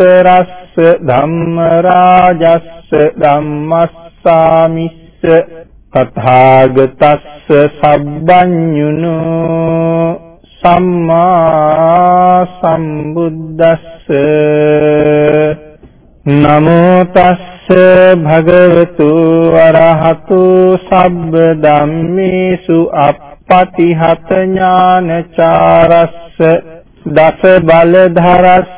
රස්ස ධම්ම රාජස්ස ධම්මස්සාමිස්ස තථාගතස්ස සබ්බඤුනෝ සම්මා සම්බුද්දස්ස නමෝ තස්ස භගවතු අරහතු සබ්බ ධම්මේසු අප්පටිහත ඥානචාරස්ස දස බලධරස්ස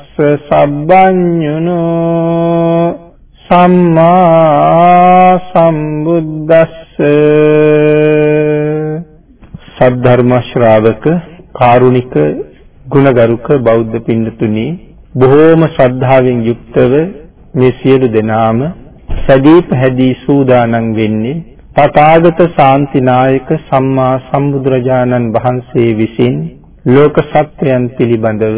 සබ්බඤුනෝ සම්මා සම්බුද්දස්ස සද්ධර්ම ශ්‍රාවක කාරුණික ගුණගරුක බෞද්ධ පින්නතුනි බොහෝම ශ්‍රද්ධාවෙන් යුක්තව මේ සියලු දෙනාම සදී පැහැදී සූදානම් වෙන්නේ තථාගත ශාන්තිනායක සම්මා සම්බුදුරජාණන් වහන්සේ විසින් ලෝක සත්‍යයන් පිළිබඳව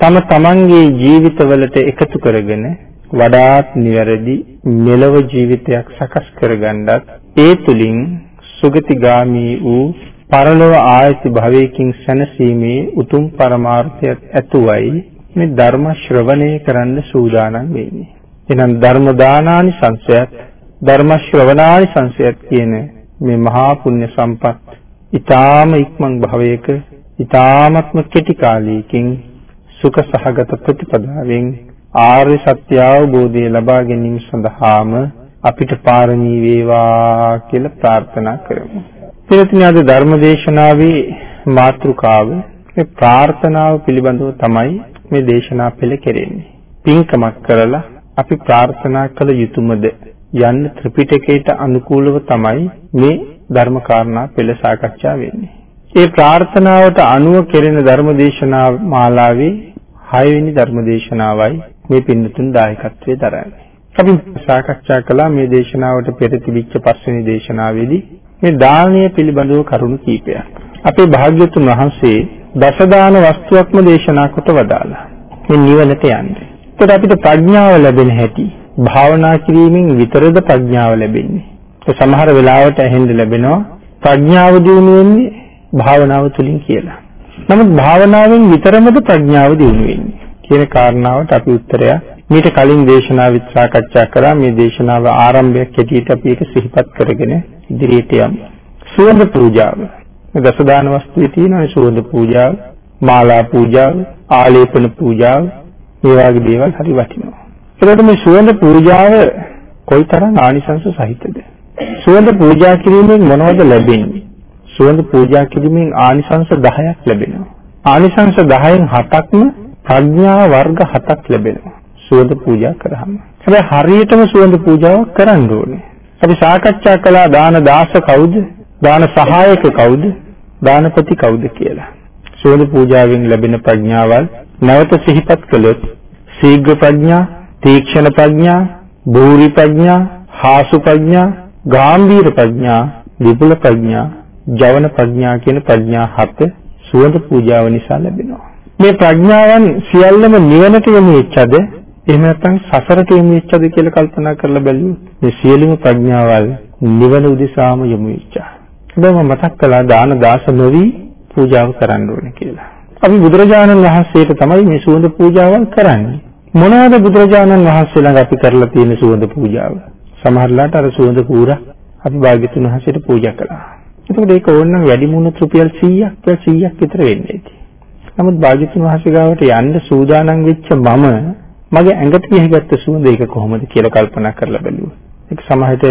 තම තමන්ගේ ජීවිතවලට එකතු කරගෙන වඩාත් නිවැරදි මෙලව ජීවිතයක් සකස් කරගන්නත් ඒ තුලින් සුගතිගාමී වූ පරලොව ආයති භවයකින් සැනසීමේ උතුම් පරමාර්ථයක් ඇතුවයි මේ ධර්ම ශ්‍රවණය කරන්න සූදානම් වෙන්නේ. එහෙනම් ධර්ම දානානි සංසයත් ධර්ම ශ්‍රවණානි සංසයත් කියන මේ මහා පුණ්‍ය සම්පත් ඊ타ම ඉක්මන් භවයක ඊ타මත්ම කෙටි කාලයකින් සුඛ සහගත ප්‍රතිපදාවෙන් ආර්ය සත්‍ය අවබෝධය ලබා ගැනීම සඳහාම අපිට පාරමී වේවා කියලා ප්‍රාර්ථනා කරමු. පිළිතුරු අද ධර්මදේශනාවේ මාතෘකාව මේ ප්‍රාර්ථනාව පිළිබඳව තමයි මේ දේශනා පෙළ කෙරෙන්නේ. පින්කමක් කරලා අපි ප්‍රාර්ථනා කළ යුතුයමද යන්න ත්‍රිපිටකයට අනුකූලව තමයි මේ ධර්ම කාරණා පෙළ සාකච්ඡා වෙන්නේ. ඒ ප්‍රාර්ථනාවට අනුව කෙරෙන ධර්මදේශනා මාලාවේ 6 වෙනි ධර්මදේශනාවයි මේ පින්නතුන් දායකත්වයේ දරන්නේ. අපි සාකච්ඡා කළා මේ දේශනාවට පෙර තිබිච්ච පස්වෙනි දේශනාවේදී මේ දානීය පිළිබඳව කරුණු කීපයක්. අපේ භාග්‍යතුන් වහන්සේ දසදාන වස්තුවක්ම දේශනා කොට වදාලා. මේ නිවනට යන්නේ. ඒකට අපිට ප්‍රඥාව ලැබෙන හැටි භාවනා කිරීමෙන් විතරද ප්‍රඥාව ලැබෙන්නේ. ඒ සමහර වෙලාවට ඇහෙන්න ලැබෙනවා ප්‍රඥාව දිනු වෙන්නේ භාවනාව තුළින් කියලා. නමුත් භාවනාවෙන් විතරමද ප්‍රඥාව දිනු වෙන්නේ කියන කාරණාවට අපි උත්තරය මීට කලින් දේශනාවෙත් සාකච්ඡා කරා මේ දේශනාව ආරම්භයක් හැටියට අපි ඒක සිහිපත් කරගෙන ඉදිරියට යමු. සුවඳ පූජාව. දසදාන වස්තුවේ තියෙන සුවඳ පූජාව, මාලා පූජාව, ආලේපන පූජාව මේ වගේ දේවල් හරි වටිනවා. ඒකට මේ සුවඳ පූජාව කොයිතරම් ආනිසංස සහිතද? සුවඳ පූජා කිරීමෙන් මොනවද ලැබෙන්නේ? සුවඳ පූජා කිරීමෙන් ආනිසංස 10ක් ලැබෙනවා. ආනිසංස 10න් 7ක්ම ප්‍රඥා වර්ග 7ක් ලැබෙනවා. සුවඳ පූජා කරාම. හැබැයි හරියටම සුවඳ පූජාවක් කරන්න ඕනේ. අපි සාකච්ඡා කළා දාන දාස කවුද? දාන සහායක කවුද? දානපති කවුද කියලා. සුවඳ පූජාවෙන් ලැබෙන ප්‍රඥාවල් නැවත සිහිපත් කළොත් ශීඝ්‍ර ප්‍රඥා, තීක්ෂණ ප්‍රඥා, බෝරි ප්‍රඥා, හාසු ප්‍රඥා, ගාම්භීර ප්‍රඥා, විපුල ප්‍රඥා, ජවන ප්‍රඥා කියන ප්‍රඥා හත සුවඳ පූජාව නිසා ලැබෙනවා. මේ ප්‍රඥාවන් සියල්ලම නිවනට යොමු වෙච්චද එහෙම නැත්නම් සසරට යොමු වෙච්චද කියලා කල්පනා කරලා බැලුවොත් මේ සියලුම ප්‍රඥාවල් නිවන උදෙසාම යොමු වෙච්චා. හැබැයි මතක් කළා දාන දාස නොවි පූජාව කරන්න ඕනේ කියලා. අපි බුදුරජාණන් වහන්සේට තමයි මේ සුවඳ පූජාවල් කරන්නේ. මොනවද බුදුරජාණන් වහන්සේ ළඟ අපි කරලා තියෙන සුවඳ පූජාව? සමහරලාට අර සුවඳ කූර අපි භාග්‍යතුන් වහන්සේට පූජා කළා. එතකොට ඒක ඕනනම් වැඩි මුණුත් රුපියල් 100ක් 100ක් විතර වෙන්නේ ඇති. නමුත් භාග්‍යතුන් වහන්සේ ගාවට යන්න සූදානම් වෙච්ච මම මගේ ඇඟට ගිහගත්ත සුවඳ ඒක කොහොමද කියලා කල්පනා කරලා බැලුවා. ඒක සමහරට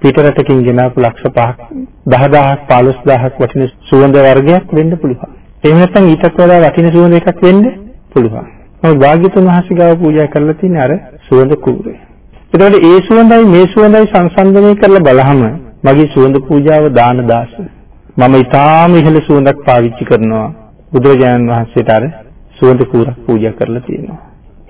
පිටරටකින් ගෙනාපු ලක්ෂ 5ක් 10000ක් 15000ක් වටින සුවඳ වර්ගයක් වෙන්න පුළුවන්. එහෙම නැත්නම් ඊටත් වඩා වටින සුවඳ එකක් වෙන්න පුළුවන්. මොකද භාග්‍යතුන් වහන්සේ ගාව පූජා කරලා තියෙන අර සුවඳ කූරේ. එතකොට ඒ සුවඳයි මේ සුවඳයි සංසන්දනය කරලා බලහම මගේ සුවඳ පූජාව දාන දාස. මම ඊටාම ඉහළ සුවඳක් පාවිච්චි කරනවා. බුදුරජාණන් වහන්සේට අර සුවඳ කූරක් පූජා කරලා තියෙනවා.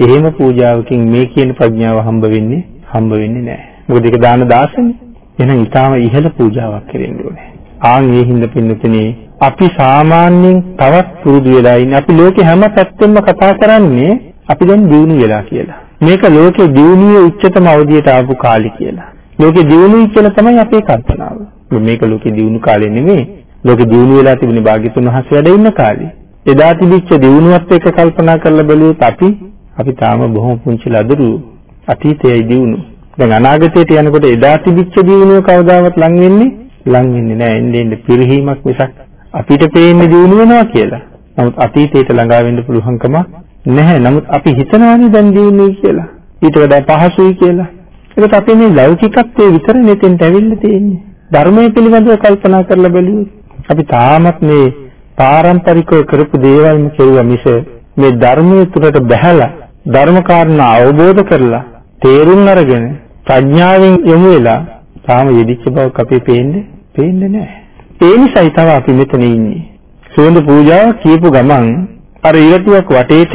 එහෙම පූජාවකින් මේ කියන ප්‍රඥාව හම්බ වෙන්නේ හම්බ වෙන්නේ නැහැ. මොකද ඒක දාන දාසනේ. එහෙනම් ඊටාම ඉහළ පූජාවක් කරන්න ඕනේ. ආන් ඒ හින්දා පින්නතුනේ අපි සාමාන්‍යයෙන් තවත් පුරුදු වෙලා ඉන්නේ. අපි ලෝකේ හැම පැත්තෙම කතා කරන්නේ අපි දැන් දියුණු වෙලා කියලා. මේක ලෝකේ දියුණුවේ උච්චතම අවධියට ආපු කාලය කියලා. ලෝකේ දියුණුයි කියලා තමයි අපේ කල්පනාව. මේක ලෝකේ දියුණු කාලය නෙමෙයි. ලෝකේ දියුණු වෙලා තිබුණේ භාග්‍යතුන් වහන්සේ වැඩ ඉන්න කාලේ. එදා තිබිච්ච දියුණුවත් එක්ක කල්පනා කරලා බැලුවොත් අපි අපි තාම බොහොම පුංචි ලදරු අතීතයයි දියුණු. දැන් අනාගතයට යනකොට එදා තිබිච්ච දියුණුව කවදාවත් ලං වෙන්නේ ලං වෙන්නේ නැහැ. එන්නේ එන්නේ පිරිහීමක් මිසක් අපිට පේන්නේ දියුණු වෙනවා කියලා. නමුත් අතීතයට ළඟා වෙන්න පුළුවන්කම නැහැ. නමුත් අපි හිතනවානේ දැන් දියුණුවයි කියලා. ඊට වඩා පහසුයි කියලා. ඒකට අපි මේ ලෞකිකත්වයේ විතර නෙතෙන්ට ඇවිල්ලා තියෙන්නේ. ධර්මයේ පිළිබඳව කල්පනා කරලා බැලුවොත් අපි තාමත් මේ පාරම්පරිකව කරපු දේවල්ම කෙරුවා මිස මේ ධර්මයේ තුරට බැහැලා ධර්ම කාරණා අවබෝධ කරලා තේරුම් අරගෙන ප්‍රඥාවෙන් යොමු වෙලා තාම යෙදිච්ච බවක් අපි පේන්නේ පේන්නේ නැහැ. ඒ නිසායි තව අපි මෙතන ඉන්නේ. සුවඳ පූජාව කියපු ගමන් අර ඉරටුවක් වටේට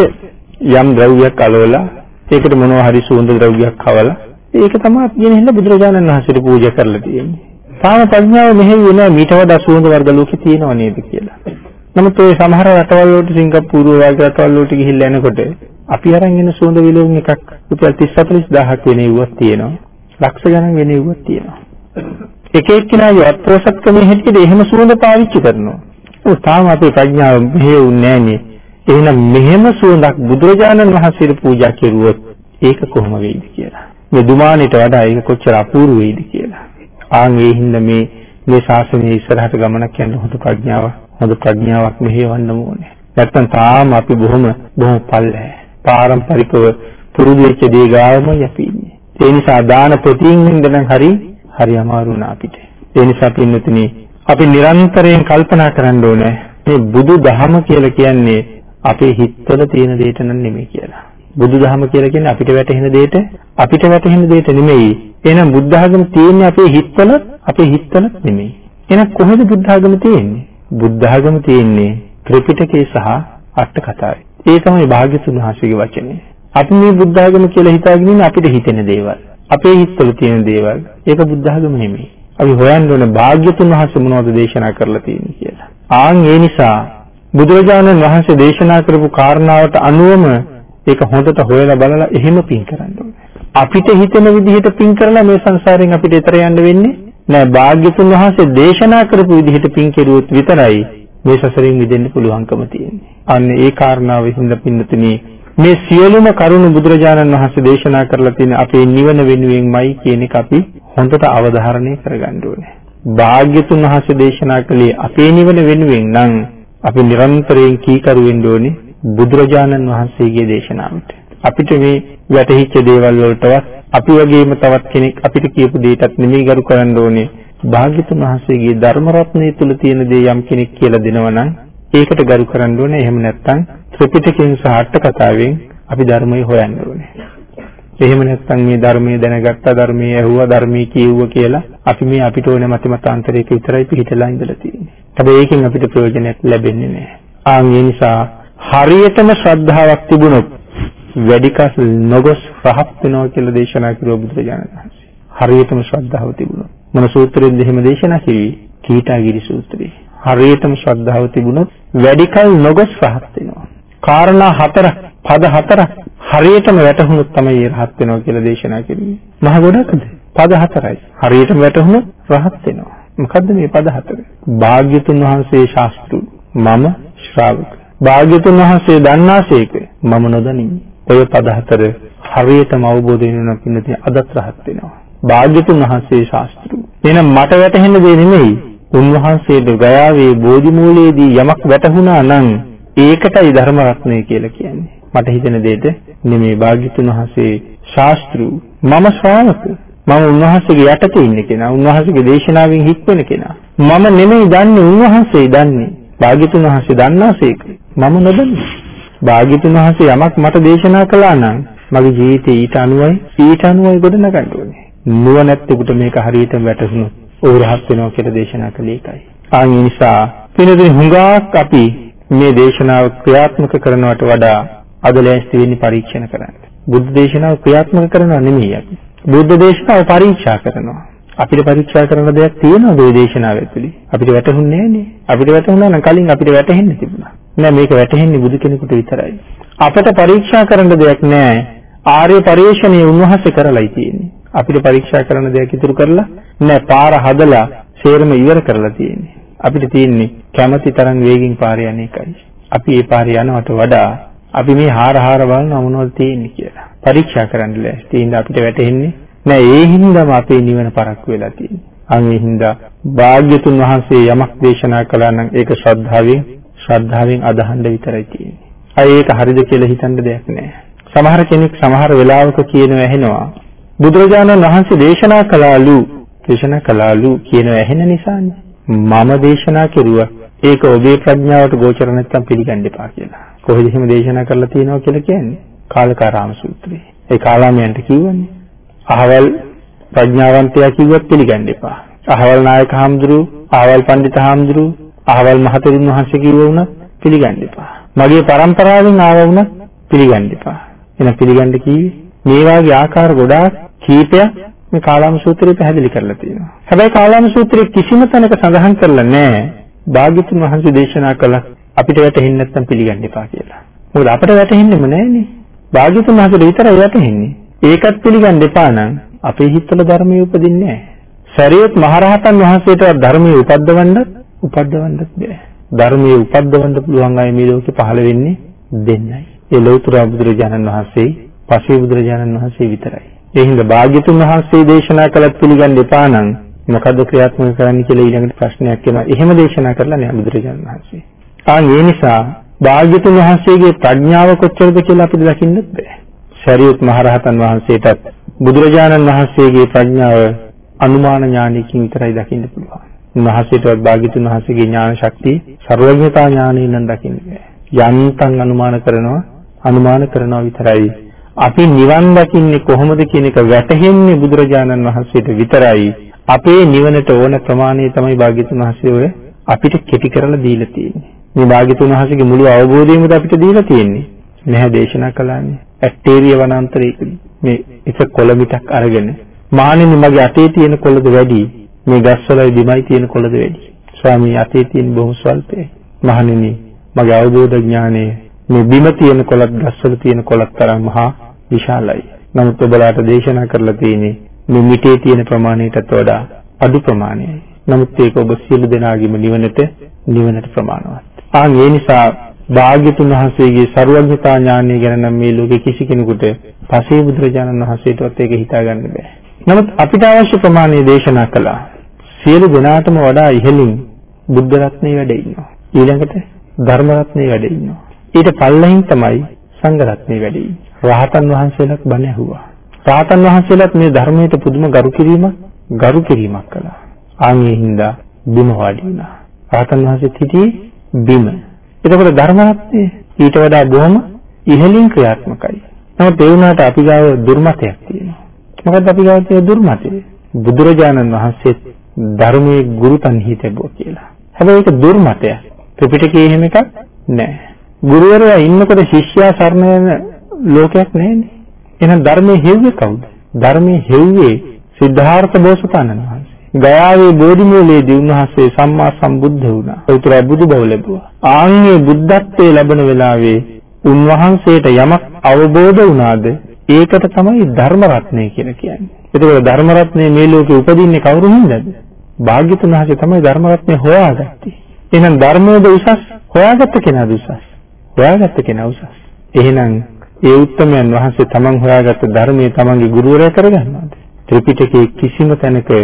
යම් ද්‍රව්‍යයක් අලවලා ඒකට මොනවා හරි සුවඳ ද්‍රව්‍යයක් කවලා ඒක තමයි අපි ගෙනහිල්ලා බුදුරජාණන් වහන්සේට පූජා කරලා තියෙන්නේ. තාම ප්‍රඥාව මෙහෙම වෙන මීට වඩා සුවඳ වර්ග ලෝකේ තියෙනව නේද කියලා. නමුත් ඒ සමහර රටවල් වලට සිංගප්පූරු වගේ රටවල් වලට ගිහිල්ලා එනකොට අපි අරන් එන සුවඳ විලවුන් එකක් රුපියල් 30 40000ක් වෙන ඉවුවක් තියෙනවා. ලක්ෂ ගණන් වෙන ඉවුවක් තියෙනවා. එක එක්කිනාගේ අත්පොසත්කමේ හැටියට එහෙම සුවඳ පාවිච්චි කරනවා. ਉਹ තාම අපේ ප්‍රඥාව මෙහෙවුන්නේ නැහනේ. එහෙනම් මෙහෙම සුවඳක් බුදුරජාණන් වහන්සේට පූජා කෙරුවොත් ඒක කොහොම වෙයිද කියලා. මේ දුමානෙට වඩා ඒක කොච්චර අපූර්ව වෙයිද කියලා. ආන් ඒ හින්දා මේ මේ ශාසනයේ ඉස්සරහට ගමනක් යන්න හොඳ ප්‍රඥාව හොඳ ප්‍රඥාවක් මෙහෙවන්න ඕනේ. නැත්තම් තාම අපි බොහොම බොහොම පල්ලෑ. පාරම්පරිකව පුරුදු වෙච්ච දේ ගාවමයි අපි ඉන්නේ. ඒ නිසා දාන ප්‍රතිින් ඉඳන් හරි හරි අමාරු නා අපිට. ඒ නිසා පින්නතුනි අපි නිරන්තරයෙන් කල්පනා කරන්න ඕනේ මේ බුදු දහම කියලා කියන්නේ අපේ හිතවල තියෙන දෙයට නෙමෙයි කියලා. බුදු දහම කියලා කියන්නේ අපිට වැටහෙන දෙයට අපිට වැටහෙන දෙයට නෙමෙයි. එහෙනම් බුද්ධ ආගම තියෙන්නේ අපේ හිතවල අපේ හිතවල නෙමෙයි. එහෙනම් කොහෙද බුද්ධ ආගම තියෙන්නේ? බුද්ධ ආගම තියෙන්නේ ත්‍රිපිටකේ සහ අට කතාවේ. ඒ තමයි භාග්‍යතුන් වහන්සේගේ වචනේ. අපි මේ බුද්ධ ආගම කියලා හිතාගෙන ඉන්නේ අපිට හිතෙන දේවල්. අපේ හිතවල තියෙන දේවල්. ඒක බුද්ධ ආගම නෙමෙයි. අපි හොයන්න ඕනේ භාග්‍යතුන් වහන්සේ මොනවද දේශනා කරලා තියෙන්නේ කියලා. ආන් ඒ නිසා බුදුරජාණන් වහන්සේ දේශනා කරපු කාරණාවට අනුවම ඒක හොඳට හොයලා බලලා එහෙම පින් කරන්න ඕනේ. අපිට හිතෙන විදිහට පින් කරලා මේ සංසාරයෙන් අපිට ඈතර යන්න වෙන්නේ නෑ. භාග්‍යතුන් වහන්සේ දේශනා කරපු විදිහට පින් කෙරුවොත් විතරයි මේ සසරින් මිදෙන්න පුළුවන්කම තියෙන්නේ. අන්න ඒ කාරණාව හින්දා පින්නතුනේ මේ සියලුම කරුණු බුදුරජාණන් වහන්සේ දේශනා කරලා තියෙන අපේ නිවන වෙනුවෙන්මයි කියන එක අපි හොඳට අවධාරණය කරගන්න ඕනේ. භාග්‍යතුන් වහන්සේ දේශනා කළේ අපේ නිවන වෙනුවෙන් නම් අපි නිරන්තරයෙන් කීකරු වෙන්න ඕනේ බුදුරජාණන් වහන්සේගේ දේශනාවට. අපිට මේ වැටහිච්ච දේවල් වලටවත් අපි වගේම තවත් කෙනෙක් අපිට කියපු දෙයටත් නෙමෙයි ගරු කරන්න ඕනේ. භාග්‍යතුන් වහන්සේගේ ධර්ම රත්නය තුල තියෙන දේ යම් කෙනෙක් කියලා දෙනවා නම් ඒකට ගරු කරන්න ඕනේ. එහෙම නැත්නම් ත්‍රිපිටකයෙන් සහ අට කතාවෙන් අපි ධර්මය හොයන්න ඕනේ. එහෙම නැත්නම් මේ ධර්මයේ දැනගත්තා ධර්මයේ ඇහුවා ධර්මයේ කියුවා කියලා අපි මේ අපිට ඕන මත මතාන්තරයක විතරයි පිළිහිටලා ඉඳලා තියෙන්නේ. හැබැයි ඒකෙන් අපිට ප්‍රයෝජනයක් ලැබෙන්නේ නැහැ. ආන් ඒ නිසා හරියටම ශ්‍රද්ධාවක් තිබුණොත් වැඩි කස් නොගොස් රහත් වෙනවා කියලා දේශනා කරුවා බුදුරජාණන් වහන්සේ. හරියටම ශ්‍රද්ධාව තිබුණොත් මොන සූත්‍රයෙන්ද එහෙම දේශනා කළේ? කීටාගිරි සූත්‍රයේ. හරියටම ශ්‍රද්ධාව තිබුණොත් වැඩි කල් නොගොස් රහත් වෙනවා. කාරණා හතරක්, පද හතරක් හරියටම වැටහුනොත් තමයි රහත් වෙනවා කියලා දේශනා කළේ. මහ ගොඩක්ද? පද හතරයි. හරියටම වැටහුනොත් රහත් වෙනවා. මොකද්ද මේ පද හතර? භාග්‍යතුන් වහන්සේ ශාස්ත්‍රු මම ශ්‍රාවක. භාග්‍යතුන් වහන්සේ දන්නාසේක මම නොදනිමි. ඔය පද හතර හරියටම අවබෝධ වෙනවා පින්නතිය අදත් රහත් වෙනවා. භාග්‍යතුන් වහන්සේ ශාස්ත්‍රු. එහෙනම් මට වැටහෙන්න දෙ නෙමෙයි. උන්වහන්සේට ගයාවේ බෝධි මූලයේදී යමක් වැටහුණා නම් ඒකටයි ධර්ම රත්නය කියලා කියන්නේ. මට හිතෙන දෙයට නෙමෙයි භාග්‍යතුන් වහන්සේ ශාස්ත්‍රු. මම ශ්‍රාවක. මම උන්වහන්සේගේ යටතේ ඉන්න කෙනා. උන්වහන්සේගේ දේශනාවෙන් හික්වෙන කෙනා. මම නෙමෙයි දන්නේ උන්වහන්සේ දන්නේ. භාග්‍යතුන් වහන්සේ දන්නාසේක. මම නොදන්නේ. භාග්‍යතුන් වහන්සේ යමක් මට දේශනා කළා නම් මගේ ජීවිතේ ඊට අනුවයි ඊට අනුවයි ගොඩනගන්න ඕනේ. නුවණැත්තෙකුට මේක හරියටම වැටහුණොත් ਉਹ රහත් වෙනවා කියලා දේශනා කළේ ඒකයි. ආ නිසා පිනදී හුඟක් අපි මේ දේශනාව ක්‍රියාත්මක කරනවට වඩා අද ලෑස්ති වෙන්නේ පරීක්ෂණ කරන්න. බුද්ධ දේශනාව ක්‍රියාත්මක කරනවා නෙමෙයි අපි. බුද්ධ දේශනාව පරීක්ෂා කරනවා. අපිට පරීක්ෂා කරන දෙයක් තියෙනවද ওই දේශනාව ඇතුලේ? අපිට වැටහුන්නේ නැහනේ. අපිට වැටහුණා නම් කලින් අපිට වැටහෙන්න තිබුණා. නෑ මේක වැටහෙන්නේ බුදු කෙනෙකුට විතරයි. අපිට පරීක්ෂා කරන්න දෙයක් නෑ. ආර්ය පරිශ්‍රණයේ උන්වහන්සේ කරලායි තියෙන්නේ. අපිට පරීක්ෂා කරන දෙයක් ඉතුරු කරලා නෑ පාර හදලා සේරම ඉවර කරලා තියෙන්නේ. අපිට තියෙන්නේ කැමැති තරම් වේගින් පාරේ යන එකයි. අපි ඒ පාරේ යනවට වඩා අපි මේ හාර හාර බලන මොනවද තියෙන්නේ කියලා. පරීක්ෂා කරන්න ලෑස්ති. ඉතින් අපිට වැටහෙන්නේ නෑ ඒ හින්දාම අපේ නිවන පරක්කු වෙලා තියෙන්නේ. අන් ඒ හින්දා භාග්‍යතුන් වහන්සේ යමක් දේශනා කළා නම් ඒක ශ්‍රද්ධාවෙන් ශ්‍රද්ධාවෙන් අදහන්න විතරයි තියෙන්නේ. අය ඒක හරිද කියලා හිතන්න දෙයක් නෑ. සමහර කෙනෙක් සමහර වෙලාවක කියනවා ඇහෙනවා බුදුරජාණන් වහන්සේ දේශනා කළාලු දේශනා කළාලු කියනවා ඇහෙන නිසානේ. මම දේශනා කෙරුවා. ඒක ඔබේ ප්‍රඥාවට ගෝචර නැත්තම් පිළිගන්න එපා කියලා. කොහෙද එහෙම දේශනා කරලා තියෙනවා කියලා කියන්නේ? කාලකාරාම සූත්‍රයේ. ඒ කාලාමයන්ට කිව්වනේ. අහවල් ප්‍රඥාවන්තයා කිව්වත් පිළිගන්න එපා. අහවල් නායක හාමුදුරුවෝ, අහවල් පඬිත හාමුදුරුවෝ, අහවල් මහතෙරුන් වහන්සේ කිව්ව වුණත් පිළිගන්න එපා. මගේ પરම්පරාවෙන් ආව වුණත් පිළිගන්න එපා. එහෙනම් පිළිගන්න කිව්වේ මේ වාගේ ආකාර ගොඩාක් කීපයක් මේ කාලාම සූත්‍රයේ පැහැදිලි කරලා තියෙනවා. හැබැයි කාලාම සූත්‍රයේ කිසිම තැනක සඳහන් කරලා නැහැ භාග්‍යතුන් වහන්සේ දේශනා කළ අපිට වැටහෙන්නේ නැත්නම් පිළිගන්න එපා කියලා. මොකද අපිට වැටහෙන්නේම නැහැනේ. භාග්‍යතුන් වහන්සේට විතරයි වැටහෙන්නේ. ඒකත් පිළිගන්න එපා නම් අපේ හිතවල ධර්මයේ උපදින්නේ නැහැ. සරියොත් මහරහතන් වහන්සේට ධර්මයේ උපද්දවන්නත් උපද්දවන්නත් බෑ. ධර්මයේ උපද්දවන්න පුළුවන් අය මේ ලෝකේ පහළ වෙන්නේ දෙන්නයි. ඒ ලෞතර බුදුරජාණන් වහන්සේ, පසේ බුදුරජාණන් වහන්සේ විතරයි. ඒ හින්දා භාග්‍යතුන් වහන්සේ දේශනා කළත් පිළිගන්න එපා නම් මොකද්ද ක්‍රියාත්මක කරන්න කියලා ඊළඟට ප්‍රශ්නයක් එනවා. එහෙම දේශනා කරලා නෑ බුදුරජාණන් වහන්සේ. ආ ඒ නිසා භාග්‍යතුන් වහන්සේගේ ප්‍රඥාව කොච්චරද කියලා අපිට දකින්නත් බෑ. ශරීරත් මහරහතන් වහන්සේටත් බුදුරජාණන් වහන්සේගේ ප්‍රඥාව අනුමාන ඥානයකින් විතරයි දකින්න පුළුවන්. උන්වහන්සේටවත් භාග්‍යතුන් වහන්සේගේ ඥාන ශක්තිය සර්වඥතා ඥානයෙන් නම් දකින්න බෑ. යන්තම් අනුමාන කරනවා අනුමාන කරනවා විතරයි අපි නිවන් දකින්නේ කොහොමද කියන එක වැටහෙන්නේ බුදුරජාණන් වහන්සේට විතරයි. අපේ නිවනට ඕන ප්‍රමාණය තමයි භාග්‍යතුන් වහන්සේ ඔය අපිට කෙටි කරලා දීලා තියෙන්නේ. මේ භාග්‍යතුන් වහන්සේගේ මුළු අවබෝධයමද අපිට දීලා තියෙන්නේ. නැහැ දේශනා කළානේ. ඇක්ටේරිය වනාන්තරයකදී මේ එක කොළ මිටක් අරගෙන මානෙනි මගේ අතේ තියෙන කොළද වැඩි මේ ගස්වලයි බිමයි තියෙන කොළද වැඩි. ස්වාමී අතේ තියෙන බොහොම ස්වල්පයි. මහණෙනි මගේ අවබෝධ ඥානය මේ බිම තියෙන කොළත් ගස්වල තියෙන කොළත් තරම් මහා විශාලයි. නමුත් ඔබලාට දේශනා කරලා තියෙන්නේ මේ මිටේ තියෙන ප්‍රමාණයටත් වඩා අඩු ප්‍රමාණයයි. නමුත් ඒක ඔබ සියලු දෙනාගේම නිවනට නිවනට ප්‍රමාණවත්. ආන් ඒ නිසා භාග්‍යතුන් වහන්සේගේ ਸਰවඥතා ඥානය ගැන නම් මේ ලෝකේ කිසි කෙනෙකුට පසේ බුදුරජාණන් වහන්සේටවත් ඒක හිතා ගන්න බෑ. නමුත් අපිට අවශ්‍ය ප්‍රමාණය දේශනා කළා. සියලු දෙනාටම වඩා ඉහළින් බුද්ධ රත්නේ වැඩ ඉන්නවා. ඊළඟට ධර්ම රත්නේ වැඩ ඉන්නවා. ඊට පල්ලෙහින් තමයි සංඝ රත්නේ වැඩ ඉන්නේ. රහතන් වහන්සේලාත් බණ ඇහුවා. රහතන් වහන්සේලාත් මේ ධර්මයට පුදුම ගරු කිරීමක් ගරු කිරීමක් කළා. ආන්ගේ හින්දා බිම වාඩි වුණා. රහතන් වහන්සේත් හිටියේ බිම. එතකොට ධර්ම රත්නේ ඊට වඩා බොහොම ඉහළින් ක්‍රියාත්මකයි. නමුත් ඒ වුණාට අපි ගාව දුර්මතයක් තියෙනවා. මොකද අපි ගාව තියෙන දුර්මතය? බුදුරජාණන් වහන්සේ ධර්මයේ ගුරුතන්හි තිබුවා කියලා. හැබැයි ඒක දුර්මතයක්. ත්‍රිපිටකයේ එහෙම එකක් නැහැ. ගුරුවරයා ඉන්නකොට ශිෂ්‍යයා සරණ යන ලෝකයක් නැහැනේ. එහෙනම් ධර්මයේ හෙව්වේ කවුද? ධර්මයේ හෙව්වේ සිද්ධාර්ථ බෝසතාණන් වහන්සේ. ගයාවේ බෝධිමූලයේදී උන්වහන්සේ සම්මා සම්බුද්ධ වුණා. උතුර බුදු බව ලැබුවා. ආන්ගේ බුද්ධත්වයේ ලැබෙන වෙලාවේ උන්වහන්සේට යමක් අවබෝධ වුණාද ඒකට තමයි ධර්ම රත්නය කියලා කියන්නේ. ඒකවල ධර්ම රත්නය මේ ලෝකේ උපදින්නේ කවුරු හින්දාද? භාග්‍යතුන් වහන්සේ තමයි ධර්ම රත්නය හොයාගත්තේ. එහෙනම් ධර්මයේද උසස් හොයාගත්ත කෙනාද උසස්? හොයාගත්ත කෙනා උසස්. එහෙනම් ඒ උත්තමයන් වහන්සේ තමන් හොයාගත්ත ධර්මයේ තමන්ගේ ගුරුවරයා කරගන්නවද? ත්‍රිපිටකයේ කිසිම තැනක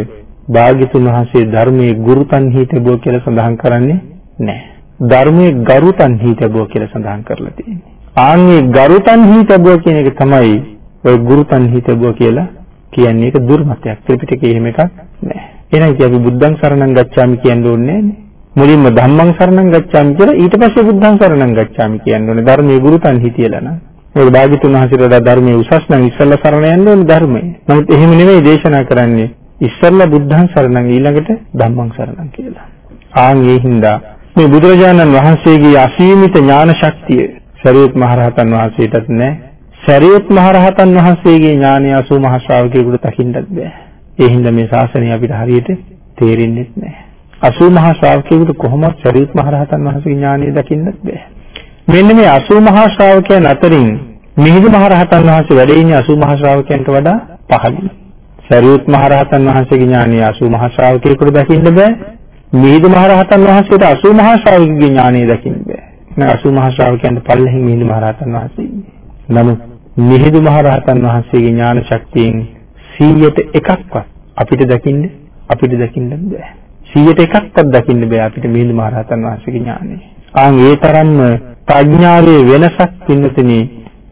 භාග්‍යතුන් වහන්සේ ධර්මයේ ගුරුතන්හි තිබුව කියලා සඳහන් කරන්නේ නැහැ. ධර්මයේ ගරුතන්හි තිබුව කියලා සඳහන් කරලා තියෙන්නේ. ආන්ගේ ගරුතන්හි තිබුව කියන එක තමයි ඔය ගුරුතන්හි තිබුව කියලා කියන්නේ. ඒක දුර්මතයක්. ත්‍රිපිටකයේ එහෙම එකක් නැහැ. එහෙනම් අපි බුද්ධං සරණං ගච්ඡාමි කියන්න ඕනේ නැහැ. මුලින්ම ධම්මං සරණං ගච්ඡාමි කියලා ඊට පස්සේ බුද්ධං සරණං ගච්ඡාමි කියන්න ඕනේ. ධර්මයේ ගුරුතන්හි තියලා නම්. මොකද භාග්‍යතුන් වහන්සේට වඩා ධර්මයේ උසස් නම් ඉස්සල්ලා සරණ යන්න ඕනේ ධර්මයේ. නමුත් එහෙම නෙවෙයි දේශනා කරන්නේ. ඉස්සල්ලා බුද්ධං සරණං ඊළඟට ධම්මං සරණං කියලා. ආන් ඒ හින්දා මේ බුදුරජාණන් වහන්සේගේ අසීමිත ඥාන ශක්තිය සරියුත් මහරහතන් වහන්සේටත් නැහැ. සරියුත් මහරහතන් වහන්සේගේ ඥානය අසූ මහ ශ්‍රාවකයෙකුට දකින්නත් බෑ. ඒ හින්දා මේ ශාසනය අපිට හරියට තේරෙන්නේ නැහැ. අසූ මහ ශ්‍රාවකයෙකුට කොහොමද සරියුත් මහරහතන් වහන්සේගේ ඥානය දකින්නත් බෑ. මෙන්න මේ අසූ මහ ශ්‍රාවකයන් අතරින් මිහිඳු මහරහතන් වහන්සේ වැඩ ඉන්නේ අසූ මහ ශ්‍රාවකයන්ට වඩා පහළින්. සරියුත් මහරහතන් වහන්සේගේ ඥානය අසූ මහ ශ්‍රාවකයෙකුට දකින්න බෑ. මිහිඳු මහරහතන් වහන්සේට අසූ මහ ශ්‍රාවකගේ ඥානය දකින්න බෑ. මේ අසූ මහ ශ්‍රාවකයන්ට පල්ලෙහින් මිහිඳු මහරහතන් වහන්සේ ඉන්නේ. නමුත් මිහිඳු මහරහතන් වහන්සේගේ ඥාන ශක්තියෙන් 100ට එකක්වත් අපිට දකින්න අපිට දකින්න බෑ. 100ට එකක්වත් දකින්න බෑ අපිට මිහිඳු මහරහතන් වහන්සේගේ ඥානය. ආන් ඒ තරම්ම ප්‍රඥාවේ වෙනසක් පින්නතුනේ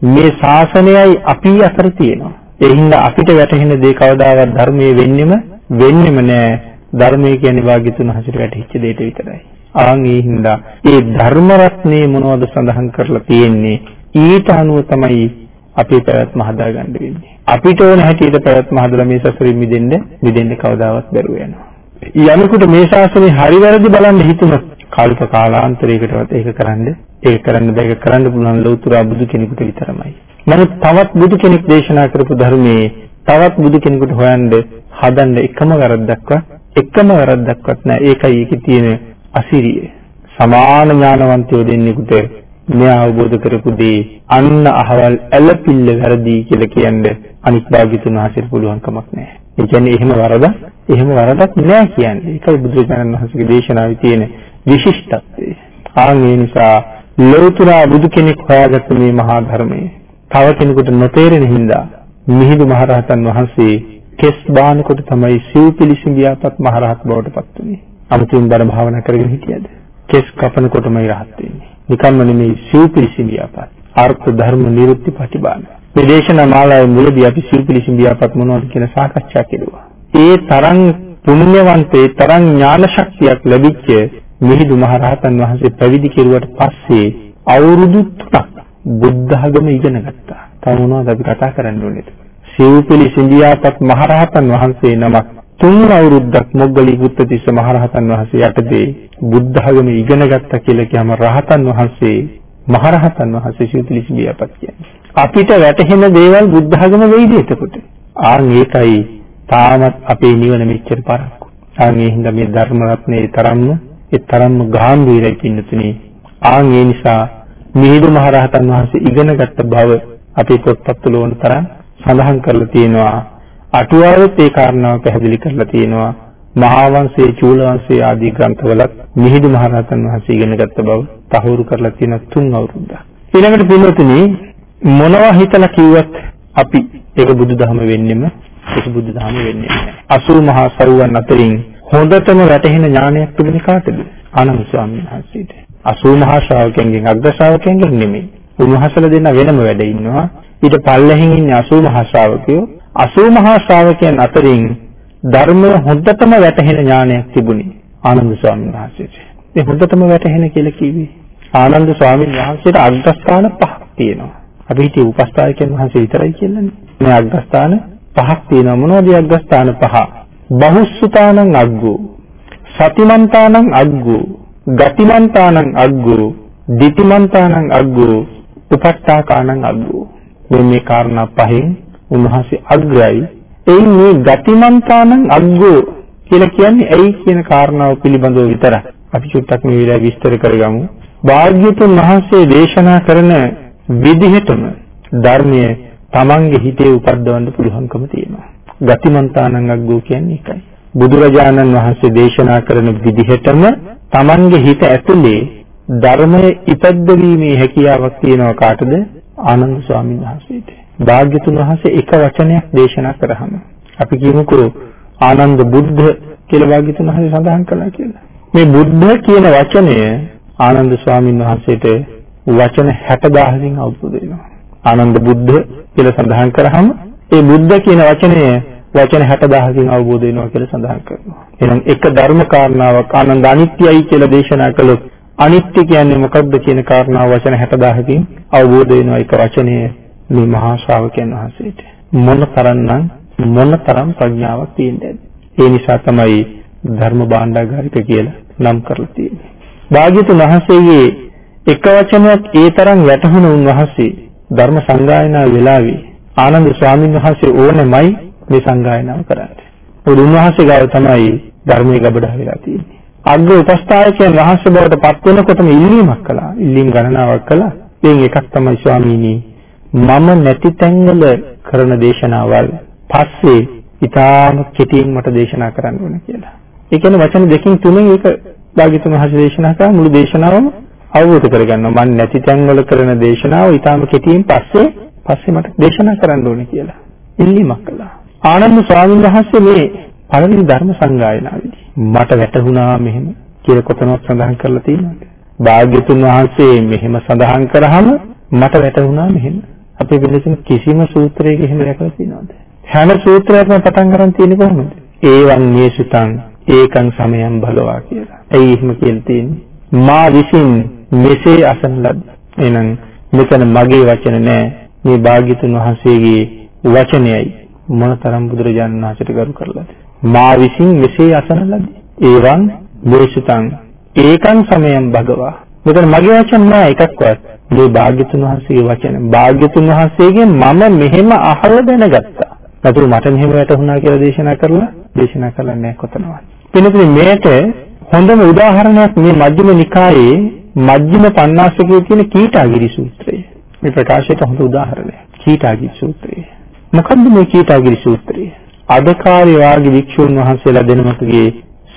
මේ ශාසනයයි අපි අතර තියෙනවා. ඒ හින්දා අපිට වැටහෙන දේ කවදාවත් ධර්මයේ වෙන්නෙම වෙන්නෙම නෑ. ධර්මයේ කියන්නේ වාග්යතුන් හසිර වැටහිච්ච දෙයට විතරයි. ආන් ඒ හින්දා ඒ ධර්ම රත්නේ මොනවද සඳහන් කරලා තියෙන්නේ? ඊට අනුව තමයි අපේ පැවැත්ම හදාගන්න වෙන්නේ. අපිට ඕන හැටියට පැවැත්ම හදලා මේ සසරින් මිදෙන්න මිදෙන්න කවදාවත් බැරුව යනවා. යමෙකුට මේ ශාසනය හරි වැරදි බලන්න හිතුනොත් කාලික කාලාන්තරයකටවත් ඒක කරන්න ඒක කරන්න බෑ කරන්න පුළුවන් ලෞතර බුදු කෙනෙකුට විතරමයි. නමුත් තවත් බුදු කෙනෙක් දේශනා කරපු ධර්මයේ තවත් බුදු කෙනෙකුට හොයන්න හදන්න එකම වැරද්දක්වත් එකම වැරද්දක්වත් නෑ. ඒකයි ඒකේ තියෙන අසිරිය. සමාන ඥානවන්තයෝ දෙන්නෙකුට මේ අවබෝධ කරපු දේ අන්න අහවල් ඇලපිල්ල වැරදි කියලා කියන්නේ අනිත් භාග්‍යතුන් වහන්සේට පුළුවන් කමක් නැහැ. ඒ කියන්නේ එහෙම වරදක් එහෙම වරදක් නෑ කියන්නේ. ඒකයි බුදුරජාණන් වහන්සේගේ දේශනාවේ තියෙන විශිෂ්ටත්වය. ආන් ඒ නිසා ලෞතර බුදු කෙනෙක් හොයාගත්ත මේ මහා ධර්මයේ තව කෙනෙකුට නොතේරෙන හින්දා මිහිඳු මහරහතන් වහන්සේ කෙස් බානකොට තමයි සිව් පිළිසිඹියාපත් මහරහත් බවට පත් වුනේ. අමුතුවෙන් බණ භාවනා කරගෙන හිටියද? කෙස් කපනකොටමයි රහත් වෙන්නේ. නිකම්ම නෙමෙයි සිව් පිළිසිඹියාපත්. අර්ථ ධර්ම නිරුක්ති ප්‍රතිබාන. මේ දේශනා මාලාවේ මුලදී අපි සිව් පිළිසිඹියාපත් මොනවද කියන සාකච්ඡා කෙරුවා. ඒ තරම් පුණ්‍යවන්ත ඒ තරම් ඥාන ශක්තියක් ලැබිච්ච මිහිඳු මහරහතන් වහන්සේ පැවිදි කෙරුවට පස්සේ අවුරුදු 3ක් බුද්ධ ධර්ම ඉගෙන ගත්තා. තව මොනවද අපි කතා කරන්න ඕනේ? සිව්පිලි සිඳියාපත් මහරහතන් වහන්සේ නමක් තුන් අවුරුද්දක් මොග්ගලී පුත්තිස්ස මහරහතන් වහන්සේ යටතේ බුද්ධ ධර්ම ඉගෙන ගත්තා කියලා කියම රහතන් වහන්සේ මහරහතන් වහන්සේ සිව්පිලි සිඳියාපත් කියන්නේ. අපිට වැටහෙන දේවල් බුද්ධ ධර්ම වෙයිද එතකොට? ආන් ඒකයි තාමත් අපේ නිවන මෙච්චර පරක්කු. ආන් ඒ හින්දා මේ ධර්ම රත්නේ තරම්ම ඒ තරම්ම ගැඹීරයි පින්නතුනේ. ආන් ඒ නිසා මිහිඳු මහරහතන් වහන්සේ ඉගෙනගත්ත බව අපේ පොත්පත්වල ඕන තරම් සඳහන් කරලා තියෙනවා. අටුවාවෙත් ඒ කාරණාව පැහැදිලි කරලා තියෙනවා. මහා වංශයේ චූල වංශයේ ආදී ග්‍රන්ථවලත් මිහිඳු මහරහතන් වහන්සේ ඉගෙනගත්ත බව තහවුරු කරලා තියෙන තුන් අවුරුද්දක්. ඊළඟට පින්නතුනි මොනවා හිතලා කිව්වත් අපි ඒක බුදුදහම වෙන්නෙම ඒක බුදුදහම වෙන්නේ නැහැ. 80 මහා සරුවන් අතරින් හොඳටම වැටහෙන ඥානයක් තිබුණේ කාටද? ආනන්ද ස්වාමීන් වහන්සේට. 80 මහා ශ්‍රාවකයන්ගෙන් අග්‍ර ශ්‍රාවකයන්ගෙන් නෙමෙයි. උන්වහන්සේලා දෙන්න වෙනම වැඩ ඉන්නවා. ඊට පල්ලෙහින් ඉන්නේ 80 මහා ශ්‍රාවකයෝ. 80 මහා ශ්‍රාවකයන් අතරින් ධර්මය හොඳටම වැටහෙන ඥානයක් තිබුණේ ආනන්ද ස්වාමීන් වහන්සේට. මේ හොඳටම වැටහෙන කියලා කිව්වේ ආනන්ද ස්වාමීන් වහන්සේට අග්‍රස්ථාන පහක් තියෙනවා. අපි හිතේ උපස්ථායකයන් වහන්සේ විතරයි කියලානේ. මේ අග්‍රස්ථාන පහක් තියෙනවා. මොනවද අග්‍රස්ථාන පහ? බහුස්සුතානං අග්ගෝ සතිමන්තානං අග්ගෝ ගතිමන්තානං අග්ගෝ දිතිමන්තානං අග්ගෝ උපට්ඨාකානං අග්ගෝ. මේ මේ කාරණා පහෙන් උන්වහන්සේ අග්‍රයි. එයින් මේ ගතිමන්තානං අග්ගෝ කියලා කියන්නේ ඇයි කියන කාරණාව පිළිබඳව විතරයි. අපි චුට්ටක් මේ විදිහට විස්තර කරගමු. භාග්‍යතුන් වහන්සේ දේශනා කරන විදිහටම ධර්මයේ තමන්ගේ හිතේ උපද්දවන්න පුළුවන්කම තියෙනවා. ගතිමන්තානං අග්ගෝ කියන්නේ ඒකයි. බුදුරජාණන් වහන්සේ දේශනා කරන විදිහටම Tamange හිත ඇතුලේ ධර්මයේ ඉපැද්දවීමේ හැකියාවක් තියෙනවා කාටද? ආනන්ද ස්වාමීන් වහන්සේට. භාග්‍යතුන් වහන්සේ එක වචනයක් දේශනා කරාම අපි කියමුකෝ ආනන්ද බුද්ධ කියලා භාග්‍යතුන් වහන්සේ සඳහන් කළා කියලා. මේ බුද්ධ කියන වචනය ආනන්ද ස්වාමීන් වහන්සේට වචන 60000කින් අවබෝධ වෙනවා. ආනන්ද බුද්ධ කියලා සඳහන් කරාම ඒ බුද්ධ කියන වචනය වචන 60000කින් අවබෝධ වෙනවා කියලා සඳහන් කරනවා. එහෙනම් එක ධර්ම කාරණාවක් ආනන්ද අනිත්‍යයි කියලා දේශනා කළොත් අනිත්‍ය කියන්නේ මොකක්ද කියන කාරණාව වචන 60000කින් අවබෝධ වෙනවා එක වචනයේ මේ මහා ශ්‍රාවකයන් වහන්සේට. මොන තරම්නම් මොන තරම් ප්‍රඥාවක් තියෙන්නද? ඒ නිසා තමයි ධර්ම භාණ්ඩාගාරික කියලා නම් කරලා තියෙන්නේ. භාග්‍යතුන් වහන්සේගේ එක වචනයක් ඒ තරම් වැටහුණු උන්වහන්සේ ධර්ම සංගායනා වෙලාවේ ආනන්ද ස්වාමීන් වහන්සේ ඕනෙමයි මේ සංගායනාව කරන්නේ. මොකද උන්වහන්සේ ගාව තමයි ධර්මයේ ගබඩා වෙලා තියෙන්නේ. අග්ග උපස්ථායකයන් වහන්සේ බවට පත් වෙනකොටම ඉල්ලීමක් කළා. ඉල්ලීම් ගණනාවක් කළා. එයින් එකක් තමයි ස්වාමීනි මම නැති තැන්වල කරන දේශනාවල් පස්සේ ඊටාම කෙටියෙන් මට දේශනා කරන්න ඕන කියලා. ඒ කියන්නේ වචන දෙකකින් තුනෙන් ඒක භාග්‍යතුන් වහන්සේ දේශනා කරා මුළු දේශනාවම අවබෝධ කරගන්නවා. මම නැති තැන්වල කරන දේශනාව ඊටාම කෙටියෙන් පස්සේ පස්සේ මට දේශනා කරන්න ඕනේ කියලා. ඉල්ලීමක් කළා. ආනන්ද ස්වාමීන් වහන්සේ මේ පළවෙනි ධර්ම සංගායනාවේදී මට වැටහුණා මෙහෙම කියලා කොතනවත් සඳහන් කරලා තියෙනවද? භාග්‍යතුන් වහන්සේ මෙහෙම සඳහන් කරාම මට වැටහුණා මෙහෙම. අපේ වෙලෙසින් කිසිම සූත්‍රයක එහෙම දැකලා තියෙනවද? හැම සූත්‍රයක්ම පටන් ගන්න තියෙන්නේ කොහොමද? ඒවන් මේසුතං ඒකං සමයං බලවා කියලා. ඇයි එහෙම කියලා තියෙන්නේ? මා විසින් මෙසේ අසන ලද. එහෙනම් මෙතන මගේ වචන නෑ. මේ භාග්‍යතුන් වහන්සේගේ වචනයයි. මොනතරම් බුදුරජාණන් වහන්සේට ගරු කරලාද? මා විසින් මෙසේ අසන ලදී. ඒවන් දේශිතං ඒකං සමයං භගවා. මෙතන මගේ වචන නෑ එකක්වත්. මේ භාග්‍යතුන් වහන්සේගේ වචන. භාග්‍යතුන් වහන්සේගෙන් මම මෙහෙම අහලා දැනගත්තා. නතුරු මට මෙහෙම වැටුණා කියලා දේශනා කරලා දේශනා කළා නෑ කොතනවත්. එනතුනේ මේට හොඳම උදාහරණයක් මේ මජ්ක්‍ධිම නිකායේ මජ්ක්‍ධිම පඤ්ඤාසකයේ තියෙන කීටාගිරි සූත්‍රය. මේ ප්‍රකාශයට හොඳ උදාහරණයක්. කීටාගිරි සූත්‍රය. මොකද්ද මේ කීටාගිරි සූත්‍රය? අදකාරී වාගේ වික්ෂුන් වහන්සේලා දෙනමකගේ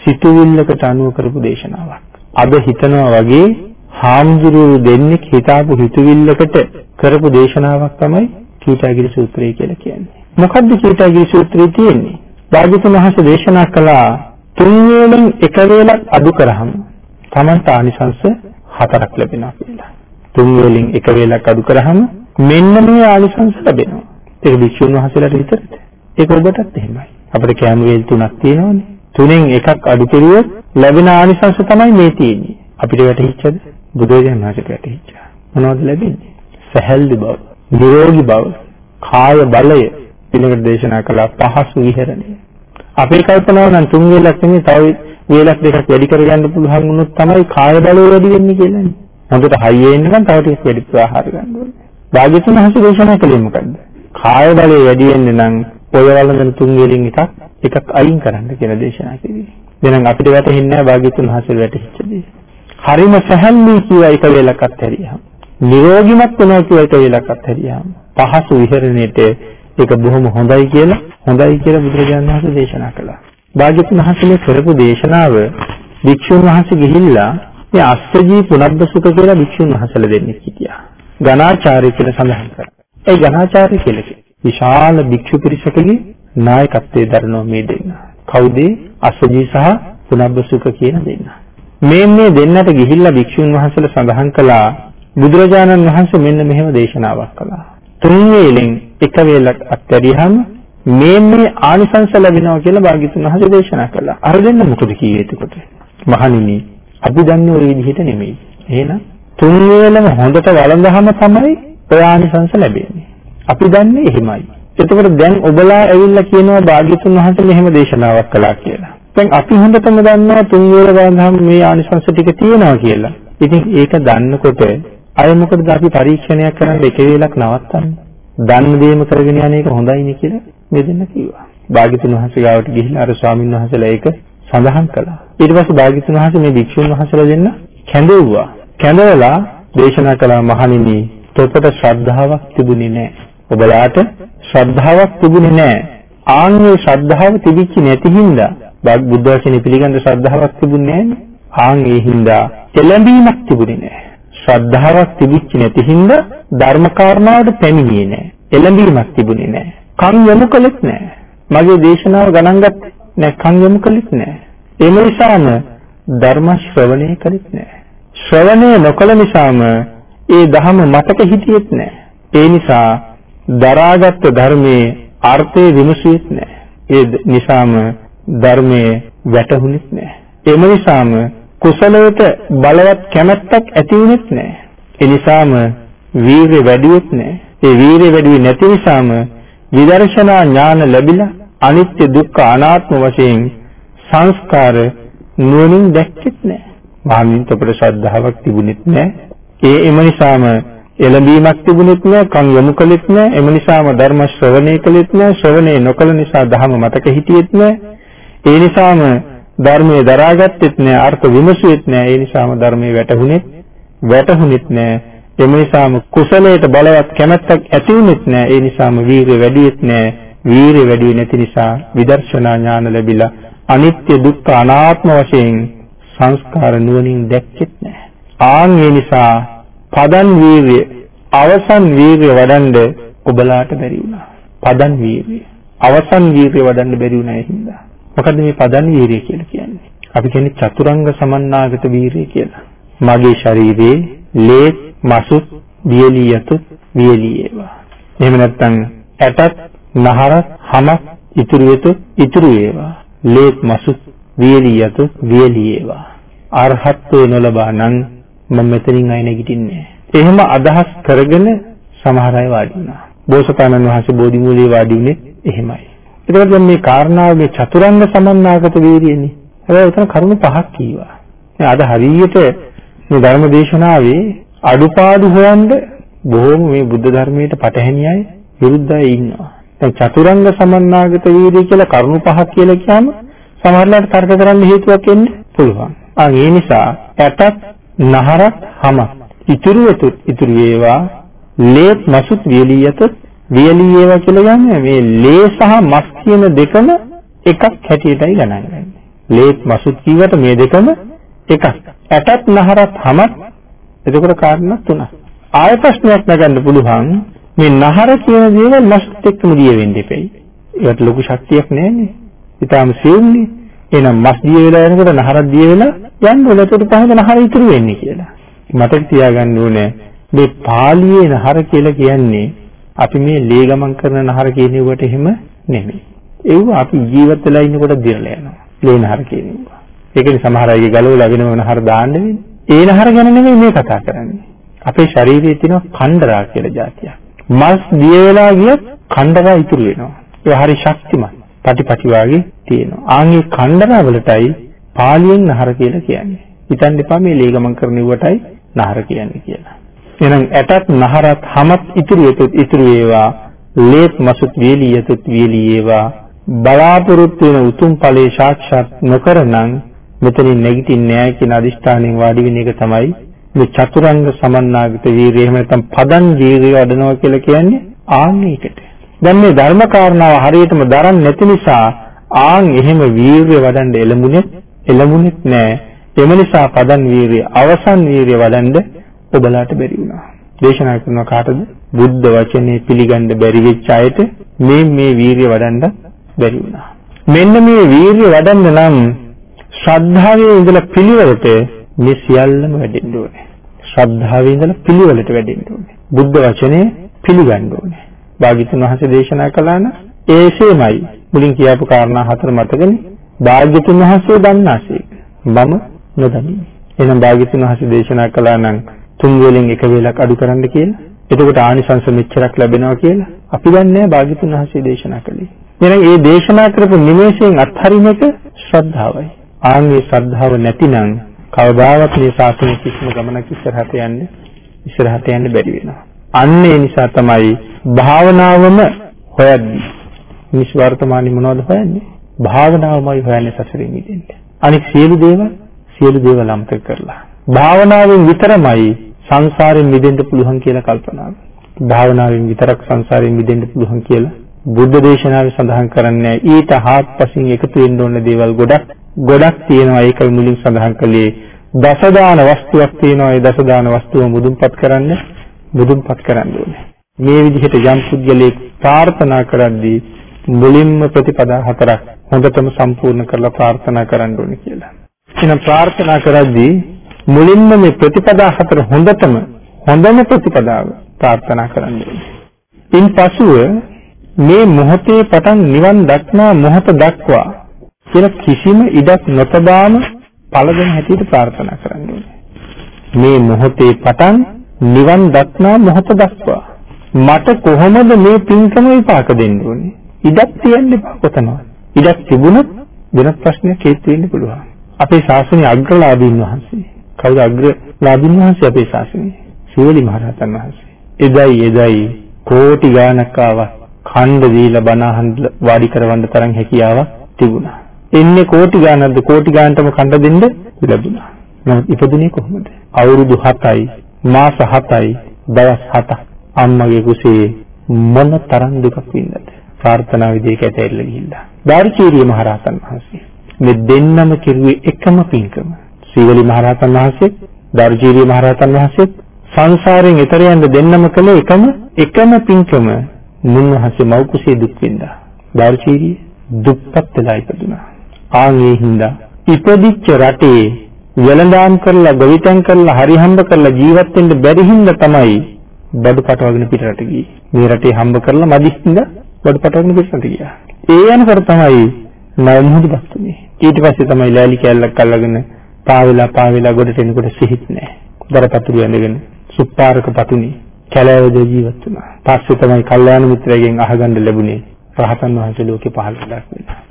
සිතුවිල්ලකට අනුව කරපු දේශනාවක්. අද හිතනවා වගේ හාමුදුරුවෝ දෙන්නෙක් හිතාපු හිතවිල්ලකට කරපු දේශනාවක් තමයි කීටාගිරි සූත්‍රය කියලා කියන්නේ. මොකද්ද කීටාගිරි සූත්‍රයේ තියෙන්නේ? භාග්‍යතුන් වහන්සේ දේශනා කළා තුන් වේලෙන් එක වේලක් අඩු කරාම තමන්ට ආනිසංස හතරක් ලැබෙනවා කියලා. තුන් වේලෙන් එක වේලක් අඩු කරාම මෙන්න මේ ආනිසංස ලැබෙනවා. ඒක භික්ෂුන් වහන්සේලාට විතරද? ඒක ඔබටත් එහෙමයි. අපිට කැම වේල් තුනක් තියෙනවානේ. තුනෙන් එකක් අඩු කෙරුවොත් ලැබෙන ආනිසංස තමයි මේ තියෙන්නේ. අපිට වැටහිච්චද? බුදුරජාණන් වහන්සේට වැටහිච්චා. මොනවද ලැබෙන්නේ? සැහැල්ලු බව, නිරෝගී බව, කාය බලය ඊළඟට දේශනා කළා පහසු විහරණය. අපේ කල්පනාව නම් තුන් වේලක් නෙමෙයි තව වේලක් දෙකක් වැඩි කරගන්න පුළුවන් වුණොත් තමයි කාය බලය වැඩි වෙන්නේ කියලානේ. හොඳට හයියේ ඉන්න නම් තව ටිකක් වැඩි ප්‍රාහාර ගන්න ඕනේ. භාග්‍යතුන් වහන්සේ දේශනා කළේ මොකද්ද? කාය බලය වැඩි වෙන්න නම් ඔය වළඳන තුන් වලින් එකක් එකක් අයින් කරන්න කියලා දේශනා කළේ. එහෙනම් අපිට වැටහෙන්නේ නැහැ භාග්‍යතුන් වහන්සේ වැටහිච්ච දේ. හරිම සැහැල්ලුයි කියලා එක වෙලක් අත්හැරියාම. නිරෝගිමත් වෙනවා කියලා එක වෙලක් අත්හැරියාම. පහසු විහරණයට ඒක බොහොම හොඳයි කියලා හොඳයි කියලා බුදුරජාණන් වහන්සේ දේශනා කළා. භාග්‍යතුන් වහන්සේ මේ කරපු දේශනාව වික්ෂුන් වහන්සේ ගිහිල්ලා මේ අස්සජී පුනබ්බසුක කියලා වික්ෂුන් වහන්සේලා දෙන්නෙක් හිටියා. ගණාචාර්ය කියලා සඳහන් කරා. ඒ ගණාචාර්ය කියලා විශාල භික්ෂු පිරිසකගේ නායකත්වයේ දරනවා මේ දෙන්න. කවුද? අස්සජී සහ පුනබ්බසුක කියන දෙන්න. මේ මේ දෙන්නට ගිහිල්ලා භික්ෂුන් වහන්සේලා සඳහන් කළා බුදුරජාණන් වහන්සේ මෙන්න මෙහෙම දේශනාවක් කළා. තුන් වේලෙන් එක වේලක් අත්හැරියහම මේ මේ ආනිසංස ලැබෙනවා කියලා භාග්‍යතුන් වහන්සේ දේශනා කළා. අර දෙන්න මොකද කියේ එතකොට? මහණෙනි අපි දන්නේ ওই විදිහට නෙමෙයි. එහෙනම් තුන් වේලම හොඳට වළඳහම තමයි ඔය ආනිසංස ලැබෙන්නේ. අපි දන්නේ එහෙමයි. එතකොට දැන් ඔබලා ඇවිල්ලා කියනවා භාග්‍යතුන් වහන්සේ මෙහෙම දේශනාවක් කළා කියලා. දැන් අපි හොඳටම දන්නවා තුන් වේල වළඳහම මේ ආනිසංස ටික තියෙනවා කියලා. ඉතින් ඒක දන්නකොට අය මොකද අපි පරීක්ෂණයක් කරන්න එක වේලක් නවත්තන්නේ? දන්න දේම කරගෙන යන එක හොඳයිනේ කියලා මේ දෙන්න කිව්වා. භාග්‍යතුන් වහන්සේ ගාවට ගිහිල්ලා අර ස්වාමීන් වහන්සේලා ඒක සඳහන් කළා. ඊට පස්සේ භාග්‍යතුන් වහන්සේ මේ භික්ෂුන් වහන්සේලා දෙන්න කැඳවුවා. කැඳවලා දේශනා කළා මහණෙනි, තොපට ශ්‍රද්ධාවක් තිබුණේ නැහැ. ඔබලාට ශ්‍රද්ධාවක් තිබුණේ නැහැ. ආන්ගේ ශ්‍රද්ධාව තිබිච්ච නැති හින්දා බුද්ධ වචනේ පිළිගන්න ශ්‍රද්ධාවක් තිබුණේ නැහැ. ආන් ඒ හින්දා එළඹීමක් තිබුණේ නැහැ. ශ්‍රද්ධාවක් තිබිච්ච නැති හින්දා ධර්ම කාරණාවට පැමිණියේ නැහැ. එළඹීමක් තිබුණේ නැහැ. කන් යොමු කළෙත් නැහැ. මගේ දේශනාව ගණන් ගත්තේ නැහැ. කන් යොමු කළෙත් නැහැ. ඒ නිසාම ධර්ම ශ්‍රවණය කළෙත් නැහැ. ශ්‍රවණය නොකළ නිසාම ඒ ධහම මතක හිටියෙත් නැහැ. ඒ නිසා දරාගත් ධර්මයේ අර්ථය විමසුවෙත් නැහැ. ඒ නිසාම ධර්මයේ වැටහුණෙත් නැහැ. එම නිසාම කුසලයට බලවත් කැමැත්තක් ඇති වුණෙත් නැහැ. ඒ නිසාම වීරිය වැඩිවෙත් නැහැ. ඒ වීරිය වැඩි නැති නිසාම විදර්ශනා ඥාන ලැබිලා අනිත්‍ය දුක්ඛ අනාත්ම වශයෙන් සංස්කාර නුවණින් දැක්කෙත් නැහැ. මහණින්ට අපට ශ්‍රද්ධාවක් තිබුණෙත් නැහැ. ඒ එම නිසාම එළඹීමක් තිබුණෙත් නැහැ, කන් යොමු කළෙත් නැහැ. එම නිසාම ධර්ම ශ්‍රවණය කළෙත් නැහැ. ශ්‍රවණය නොකළ නිසා ධර්ම මතක හිටියෙත් නැහැ. ඒ නිසාම ධර්මයේ දරාගත්තෙත් නැහැ, අර්ථ විමසුවෙත් නැහැ. ඒ නිසාම ධර්මයේ වැටහුණෙත් වැටහුණෙත් නැහැ. එම නිසාම කුසලයට බලවත් කැමැත්තක් ඇති වුණෙත් නැහැ. ඒ නිසාම වීරිය වැඩිවෙත් නැහැ. වීරිය වැඩි නැති නිසා විදර්ශනා ඥාන ලැබිලා අනිත්‍ය දුක්ඛ අනාත්ම වශයෙන් සංස්කාර නුවණින් දැක්කෙත් නැහැ. ආන් ඒ නිසා පදන් වීර්ය අවසන් වීර්ය වඩන්ඩ ඔබලාට බැරි වුණා. පදන් වීර්ය අවසන් වීර්ය වඩන්න බැරි වුණා ඒ හින්දා. මොකද මේ පදන් වීර්ය කියලා කියන්නේ? අපි කියන්නේ චතුරංග සමන්නාගත වීර්ය කියලා. මගේ ශරීරයේ ලේ මසුත් වියලී යතු වියලී ඒවා. එහෙම නැත්නම් ඇටත් නහරත් හමක් ඉතුරු යතු ඉතුරු ඒවා. ලේත් මසුත් වියලී යතු වියලී ඒවා. අරහත්ත්ව නොලබා නම් මම මෙතනින් අය නැගිටින්නේ එහෙම අදහස් කරගෙන සමහර අය වාඩි වුණා. බෝසතාණන් වහන්සේ බෝධි මූලයේ වාඩි වුණේ එහෙමයි. ඒකත් දැන් මේ කාරණාව මේ චතුරංග සමන්නාගත වීර්යනේ. හැබැයි උතන කරුණු පහක් කීවා. දැන් අද හරියට මේ ධර්ම දේශනාවේ අඩුපාඩු හොයන්න බොහෝම මේ බුද්ධ ධර්මයට පටහැනි අය විරුද්ධයි ඉන්නවා. දැන් චතුරංග සමන්නාගත වීර්ය කියලා කරුණු පහක් කියලා කියම සමහරවිට තර්ක කරන්න හේතුවක් එන්න පුළුවන්. ආ ඒ නිසා ඇටත් නහරත් හම ඉතුරු ඉතුරු ඒවා ලේත් මසුත් වියලී යත වියලී ඒවා කියලා කියන්නේ මේ ලේ සහ මස් කියන දෙකම එකක් හැටියටයි ගණන් ගන්නේ. ලේත් මසුත් කියවට මේ දෙකම එකක්. ඇටත් නහරත් හමත් එතකොට කාරණා තුනක්. ආය ප්‍රශ්නයක් නගන්න පුළුවන් මේ නහර කියන දේවල් මසුත් එක්කම දිය වෙන්න එපෙයි. ඒකට ලොකු ශක්තියක් නැහැනේ. ඊටාම සියුම්නේ. එහෙනම් මස් දිය වෙලා යනකොට නහරක් දිය වෙලා යන්න ඕන. එතකොට පහද නහර ඉතුරු වෙන්නේ කියලා. මතක තියාගන්න ඕනේ මේ පාලියේ නහර කියලා කියන්නේ අපි මේ ලේ ගමන් කරන නහර කියනෙවට එහෙම නෙමෙයි. ඒව අපි ජීවත් වෙලා ඉන්නකොට දිරලා යනවා. ලේ නහර කියනවා. ඒකනේ සමහර අයගේ ගලවලා වෙනම නහර දාන්න වෙන්නේ. ඒ නහර ගැන නෙමෙයි මේ කතා කරන්නේ. අපේ ශරීරයේ තියෙන කණ්ඩරා කියලා જાතියක්. මස් දිය වෙලා ගියත් කණ්ඩරා ඉතුරු වෙනවා. ඒ හරි ශක්තිමත්. පටිපටි වාගේ තියෙනවා. ආන්ගේ කණ්ඩරා වලටයි පාලියෙන් නහර කියලා කියන්නේ. හිතන්න එපා මේ ලේ ගමන් කරන ඉවටයි නහර කියන්නේ කියලා. එහෙනම් ඇටත් නහරත් හැමත් ඉතුරු ඉතුරු ඒවා ලේත් මසුත් වේලී යතුත් වේලී ඒවා බලාපොරොත්තු වෙන උතුම් ඵලයේ සාක්ෂාත් නොකරනම් මෙතනින් නැගිටින්නේ නැහැ කියන අදිෂ්ඨානයෙන් වාඩි වෙන එක තමයි මේ චතුරංග සමන්නාගත වීරිය එහෙම නැත්නම් පදන් වීරිය වඩනවා කියලා කියන්නේ ආන් ඒකට. දැන් මේ ධර්ම කාරණාව හරියටම දරන්නේ නැති නිසා ආන් එහෙම වීරිය වඩන්න එළඹුණේ එළඹුණෙත් නෑ. එම නිසා පදන් වීරිය අවසන් වීරිය වඩන්න ඔබලාට බැරි වුණා. දේශනා කරන කාටද? බුද්ධ වචනේ පිළිගන්න බැරි වෙච්ච අයට මේ මේ වීරිය වඩන්න බැරි වුණා. මෙන්න මේ වීරිය වඩන්න නම් ශ්‍රද්ධාවේ ඉඳලා පිළිවෙලට මේ සියල්ලම වැඩෙන්න ඕනේ. ශ්‍රද්ධාවේ ඉඳලා පිළිවෙලට වැඩෙන්න ඕනේ. බුද්ධ වචනේ පිළිගන්න ඕනේ. භාග්‍යතුන් වහන්සේ දේශනා කළා නම් ඒසෙමයි. මුලින් කියපු කාරණා හතර මතකනේ. භාග්‍යතුන් වහන්සේ දන්නාසේ. මම නොදනිමි. එහෙනම් භාග්‍යතුන් වහන්සේ දේශනා කළා නම් තුන් වේලෙන් එක වේලක් අඩු කරන්න කියලා. එතකොට ආනිසංස මෙච්චරක් ලැබෙනවා කියලා අපි දන්නේ භාග්‍යතුන් වහන්සේ දේශනා කළේ. එහෙනම් මේ දේශනා කරපු නිමේෂයෙන් අත්හරින එක ශ්‍රද්ධාවයි. ආන්ගේ ශ්‍රද්ධාව නැතිනම් කවදාවත් මේ ශාසනය කිසිම ගමනක් ඉස්සරහට යන්න ඉස්සරහට යන්න බැරි වෙනවා. අන්න ඒ නිසා තමයි භාවනාවම හොයද්දී මිස් වර්තමානයේ මොනවද හොයන්නේ? භාවනාවමයි හොයන්නේ සසරින් මිදෙන්න. අනික සියලු දේවල් සියලු දේවල් අමතක කරලා. භාවනාවෙන් විතරමයි සංසාරයෙන් මිදෙන්න පුළුවන් කියලා කල්පනා භාවනාවෙන් විතරක් සංසාරයෙන් මිදෙන්න පුළුවන් කියලා බුද්ධ දේශනාවේ සඳහන් කරන්නේ ඊට හාත්පසින් එකතු වෙන්න ඕන දේවල් ගොඩක් ගොඩක් තියෙනවා. ඒකයි මුලින් සඳහන් කළේ දසදාන වස්තුවක් තියෙනවා. ඒ දසදාන වස්තුව මුදුන්පත් කරන්න මුදුන්පත් කරන්න ඕනේ. මේ විදිහට යම් පුද්ගලයෙක් ප්‍රාර්ථනා කරද්දී මුලින්ම ප්‍රතිපදා හතරක් හොඳටම සම්පූර්ණ කරලා ප්‍රාර්ථනා කරන්න ඕනේ කියලා. එහෙනම් ප්‍රාර්ථනා කරද්දී මුලින්ම මේ ප්‍රතිපදා හතර හොඳටම හොඳම ප්‍රතිපදාව ප්‍රාර්ථනා කරන්න ඕනේ. ඉන්පසුව මේ මොහොතේ පටන් නිවන් දක්නා මොහොත දක්වා කියලා කිසිම ඉඩක් නොතබාම පළදෙන හැටියට ප්‍රාර්ථනා කරන්න ඕනේ. මේ මොහොතේ පටන් නිවන් දක්නා මොහොත දක්වා මට කොහොමද මේ පින්කම විපාක දෙන්න ඕනේ? ඉඩක් තියන්න එපා කොතනවත්. ඉඩක් තිබුණොත් වෙනත් ප්‍රශ්නයක් හේතු වෙන්න පුළුවන්. අපේ ශාසනයේ අග්‍රලාභීන් වහන්සේ. කවුද අග්‍රලාභීන් වහන්සේ අපේ ශාසනයේ? සීවලි මහරහතන් වහන්සේ. එදයි එදයි කෝටි ගාණක් ආවා. ඛණ්ඩ දීලා බණ අහන්න වාඩි කරවන්න තරම් හැකියාවක් තිබුණා. එන්නේ කෝටි ගාණක්ද කෝටි ගාණටම ඛණ්ඩ දෙන්න ලැබුණා. නමුත් ඉපදුනේ කොහොමද? අවුරුදු 7යි මාස 7යි දවස් 7ක් අම්මගේ කුසේ මොන තරම් දුකක් වින්දාද? ප්‍රාර්ථනා විදිහට ඇතැල්ල ගිහිල්ලා. දාර්චීරිය මහරහතන් වහන්සේ. මේ දෙන්නම කිරුවේ එකම පින්කම. සීවලි මහරහතන් වහන්සේ දාර්චීරිය මහරහතන් වහන්සේ සංසාරයෙන් එතර යන්න දෙන්නම කළ එකම එකම පින්කම මුන්වහන්සේ මව් කුසේ දුක් වින්දා. දාර්චීරිය දුක්පත් වෙලා ඉපදුනා ආන්ගේ හින්දා ඉපදිච්ච රටේ වෙළඳාම් කරලා ගවිතැන් කරලා හරි හම්බ කරලා ජීවත් වෙන්න බැරි හින්දා තමයි බඩු පටවගෙන පිටරට ගියේ. මේ රටේ හම්බ කරලා මදිස්සින්ද බඩු පටවගෙන පිටරට ගියා. ඒ යනකොට තමයි නවමුහුදු බස්තුනේ. ඊට පස්සේ තමයි ලෑලි කැල්ලක් අල්ලගෙන පාවෙලා පාවෙලා ගොඩට එනකොට සිහිත් නැහැ. දරපතුරු ඇඳගෙන සුප්පාරක පතුනේ කැලෑවද ජීවත් වුණා. පස්සේ තමයි කල්යාණ මිත්‍රයෙක්ගෙන් අහගන්න ලැබුණේ රහතන් වහන්සේ ලෝකේ පහළ වෙලා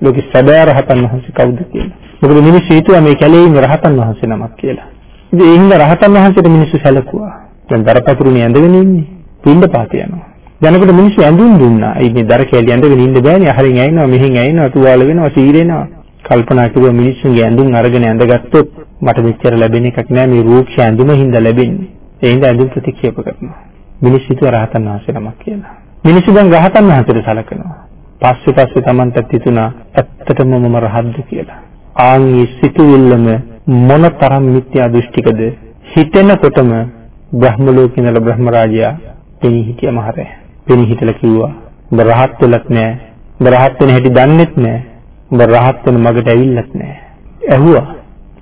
ලෝකේ සැබෑ රහතන් වහන්සේ කවුද කියලා. මොකද මිනිස්සු හිතුවා මේ කැලේ ඉන්න රහතන් වහන්සේ නමක් කියලා. ඉතින් ඒ හින්දා රහතන් වහන්සේට මිනිස්සු සැලකුවා. දැන් දරපතුරුනේ ඇඳගෙන ඉන්නේ. පින්ඳ පාත යනවා. යනකොට මිනිස්සු ඇඳුම් දුන්නා. ඒ මේ දර කැලිය ඇඳගෙන ඉන්න බෑනේ. අහරින් ඇිනවා, මෙහින් ඇිනවා, තුවාල වෙනවා, සීරෙනවා. කල්පනා කරුවා මිනිස්සුන්ගේ ඇඳුම් අරගෙන ඇඳගත්තොත් මට මෙච්චර ලැබෙන එකක් නෑ මේ රූක්ෂ ඇඳුම හින්දා ලැබෙන්නේ. ඒ හින්දා ඇඳුම් ප්‍රතික්ෂේප කරනවා. මිනිස්සු හිතුවා රහතන් වහන්සේ නමක් කියලා. මිනිස්සු දැන් රහතන් වහන්සේට සලකනවා. පස්සේ පස්සේ Tamanටත් හිතුණා ඇත්තටම මම රහත්ද කියලා. ආන්ගේ සිතුවිල්ලම මොනතරම් මිත්‍යා දෘෂ්ටිකද හිතෙනකොටම බ්‍රහ්ම ලෝකේ ඉඳලා බ්‍රහ්ම රාජයා පෙනී හිටිය මහරය. පෙනී හිටලා කිව්වා උඹ රහත් වෙලත් නෑ. උඹ රහත් වෙන හැටි දන්නෙත් නෑ. උඹ රහත් වෙන මගට ඇවිල්ලත් නෑ. ඇහුවා.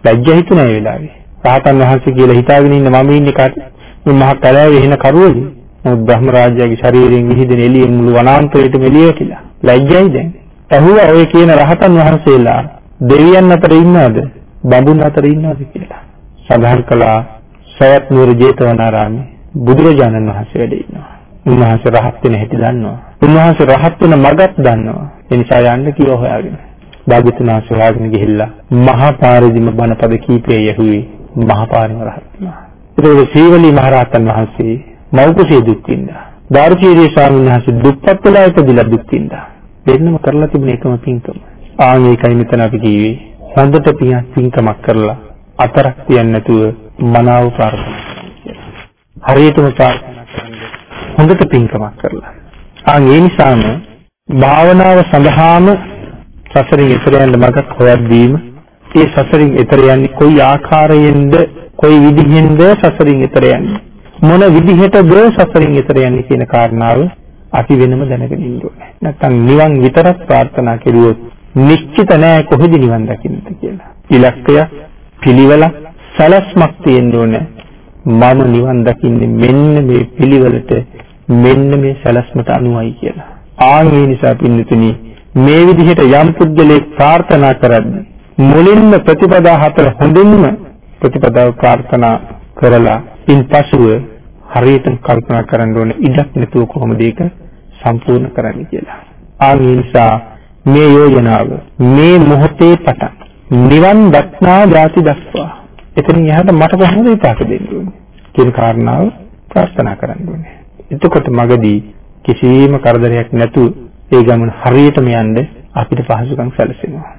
ලැජ්ජා හිතුණා ඒ වෙලාවේ. රහතන් වහන්සේ කියලා හිතාගෙන ඉන්න මම ඉන්නේ කාට මේ මහ කලාවේ එන කරුවද? මොකද බ්‍රහ්ම රාජයාගේ ශරීරයෙන් විහිදෙන එළියෙන් මුළු වනාන්තරයටම එළිය කියලා. ලැජ්ජයිද? ඇහුවා ඔය කියන රහතන් වහන්සේලා දෙවියන් අතර ඉන්නවද? බඹුන් අතර ඉන්නවද කියලා. සඳහන් කළා සවැත් නුවර ජේතවනාරාමේ බුදුරජාණන් වහන්සේ වැඩ ඉන්නවා. උන්වහන්සේ රහත් වෙන හැටි දන්නවා. උන්වහන්සේ රහත් වෙන මගක් දන්නවා. ඒ නිසා යන්න කියලා හොයාගෙන. භාග්‍යතුන් වහන්සේ හොයාගෙන ගිහිල්ලා මහා පාරදීම බණපද කීපය යහුවේ මහා පාරම රහත් වුණා. ඒක සීවලි මහරහතන් වහන්සේ මෞකසේ දුක් විඳා. දාර්ශීරිය ස්වාමීන් වහන්සේ දුක්පත් වෙලා ඉපදිලා දුක් විඳා. වෙන්නම කරලා තිබුණ එකම පින්කම. ආන් ඒකයි මෙතන අපි කිව්වේ හොඳට පින්කමක් කරලා අතරක් තියන්නේ නැතුව මනාව ප්‍රාර්ථනා හරියටම ප්‍රාර්ථනා කරන්න හොඳට පින්කමක් කරලා. ආන් ඒ නිසාම භාවනාව සඳහාම සසරින් එතර යන්න මඟක් හොයද්දීම ඒ සසරින් එතර යන්නේ කොයි ආකාරයෙන්ද කොයි විදිහෙන්ද සසරින් එතර යන්නේ මොන විදිහටද සසරින් එතර යන්නේ කියන කාරණාව අපි වෙනම දැනගෙන ඉන්න ඕනේ. නැත්තම් නිවන් විතරක් ප්‍රාර්ථනා කෙරුවොත් නිශ්චිත නෑ කොහෙද නිවන් දකින්නද කියලා. ඉලක්කය පිළිවෙලක් සලස්මක් තියෙන්න ඕනේ. මම නිවන් දකින්නේ මෙන්න මේ පිළිවෙලට මෙන්න මේ සලස්මට අනුවයි කියලා. ආන් ඒ නිසා පින්නතුනි මේ විදිහට යම් පුද්ගලෙක් ප්‍රාර්ථනා කරද්දී මුලින්ම ප්‍රතිපදා හතර හොඳින්ම ප්‍රතිපදාව ප්‍රාර්ථනා කරලා ඉන්පසුව හරියට කල්පනා කරන්න ඕනේ ඉඩක් නැතුව කොහොමද ඒක සම්පූර්ණ කරන්නේ කියලා. ආන් ඒ නිසා මේ යෝජනාව මේ මොහොතේ පටන් නිවන් දක්නා ධාති දක්වා එතනින් එහාට මට කොහොමද විපාක දෙන්න ඕනේ කියන කාරණාව ප්‍රාර්ථනා කරන්න ඕනේ. එතකොට මගදී කිසිම කරදරයක් නැතුව ඒ ගමන හරියටම යන්න අපිට පහසුකම් සැලසෙනවා.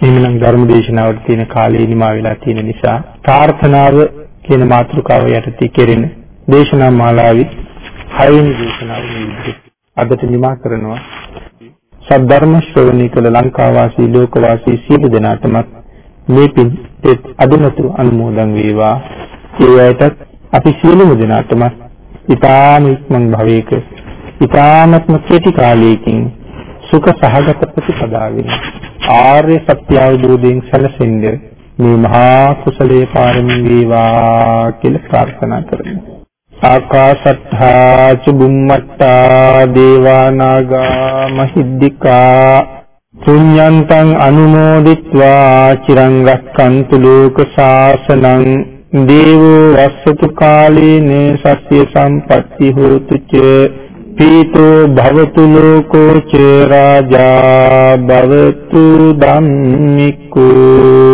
එහෙමනම් ධර්ම දේශනාවට තියෙන කාලය නිමා වෙලා තියෙන නිසා ප්‍රාර්ථනාව කියන මාතෘකාව යටතේ කෙරෙන දේශනා මාලාවේ හයවෙනි දේශනාව මේ විදිහට අදට නිමා කරනවා. සද්ධර්ම ශ්‍රවණය කළ ලංකාවාසී ලෝකවාසී සියලු දෙනාටම මේ පින් පිරිසෙත් අදනතු අනුමෝදන් වේවා. ඒ අයටත් අපි සියලුම දෙනාටම ඊ타ම ඉක්මන් භවයක ඊ타මත්ම කෙටි කාලයකින් සුඛ සහගත ප්‍රතිපදාවෙන් ආර්ය සත්‍ය අවබෝධයෙන් සැලසෙන්නේ මේ මහා කුසලයේ පාරමී වේවා කියලා ප්‍රාර්ථනා කරමු. ආකාශත්තා චුම්මත්තා දේවා නාග මහිද්దికා පුඤ්ඤන්තං අනුමෝදිත්වා චිරං රක්칸තු ලෝක ශාසනං දේවෝ වස්සතු කාලේන සස්්‍ය සම්පatti හෝතු ච පීතෝ භවතු ලෝකෝ ච රාජා භවතු ධම්මිකෝ